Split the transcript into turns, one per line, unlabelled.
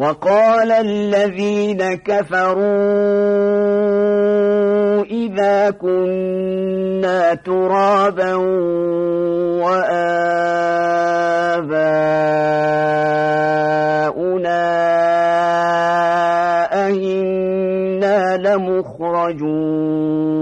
وقال الذين كفروا إذا كنا ترابا وآباؤنا أهنا لمخرجون.